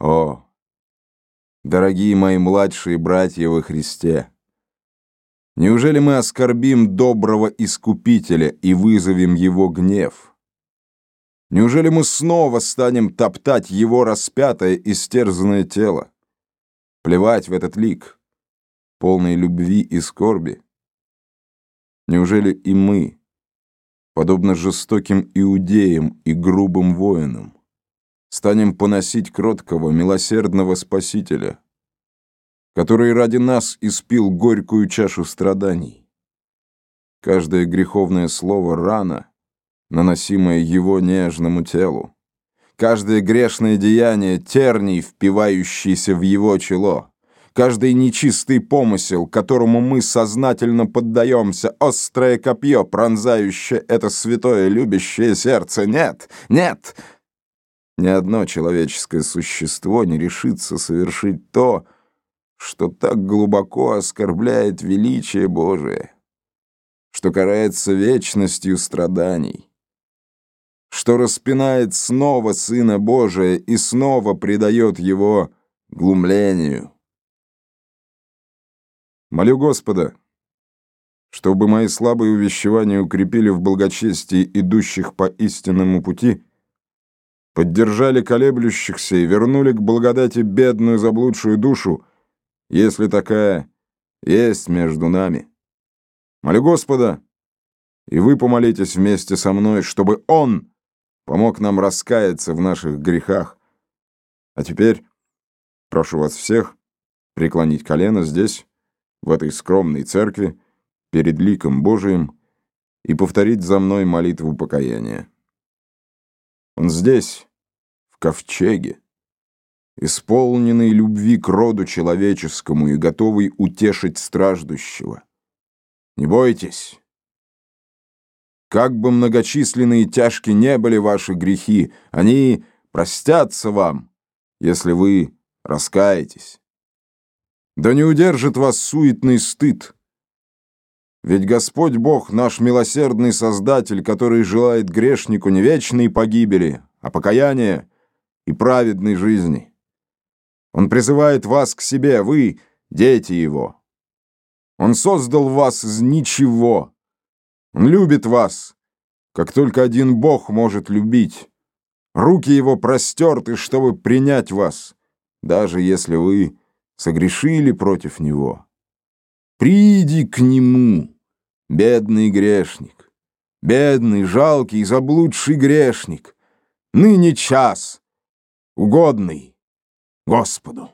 О, дорогие мои младшие братья во Христе! Неужели мы оскорбим доброго Искупителя и вызовем Его гнев? Неужели мы снова станем топтать Его распятое и стерзанное тело? Плевать в этот лик, полный любви и скорби? Неужели и мы, подобно жестоким иудеям и грубым воинам, станем поносить кроткого, милосердного Спасителя, который ради нас испил горькую чашу страданий. Каждое греховное слово — рана, наносимая его нежному телу. Каждое грешное деяние — терний, впивающийся в его чело. Каждый нечистый помысел, которому мы сознательно поддаемся, острое копье, пронзающее это святое любящее сердце. Нет, нет! Ни одно человеческое существо не решится совершить то, что так глубоко оскорбляет величие Божие, что карается вечностью страданий, что распинает снова Сына Божия и снова предает Его глумлению. Молю Господа, чтобы мои слабые увещевания укрепили в благочестии идущих по истинному пути — поддержали колеблющихся и вернули к благодати бедную заблудшую душу, если такая есть между нами. Молю Господа, и вы помолитесь вместе со мной, чтобы Он помог нам раскаяться в наших грехах. А теперь прошу вас всех преклонить колено здесь, в этой скромной церкви, перед ликом Божиим, и повторить за мной молитву покаяния. Он здесь, в ковчеге, исполненный любви к роду человеческому и готовый утешить страждущего. Не бойтесь. Как бы многочисленны и тяжки не были ваши грехи, они простятся вам, если вы раскаетесь. Да не удержит вас суетный стыд, ведь Господь Бог, наш милосердный Создатель, который желает грешнику не вечной погибели, а покаяния и праведной жизни. Он призывает вас к себе, вы — дети Его. Он создал вас из ничего. Он любит вас, как только один Бог может любить. Руки Его простерты, чтобы принять вас, даже если вы согрешили против Него. Приди к Нему. Бедный грешник, бедный, жалкий, заблудший грешник, ныне час, угодный Господу.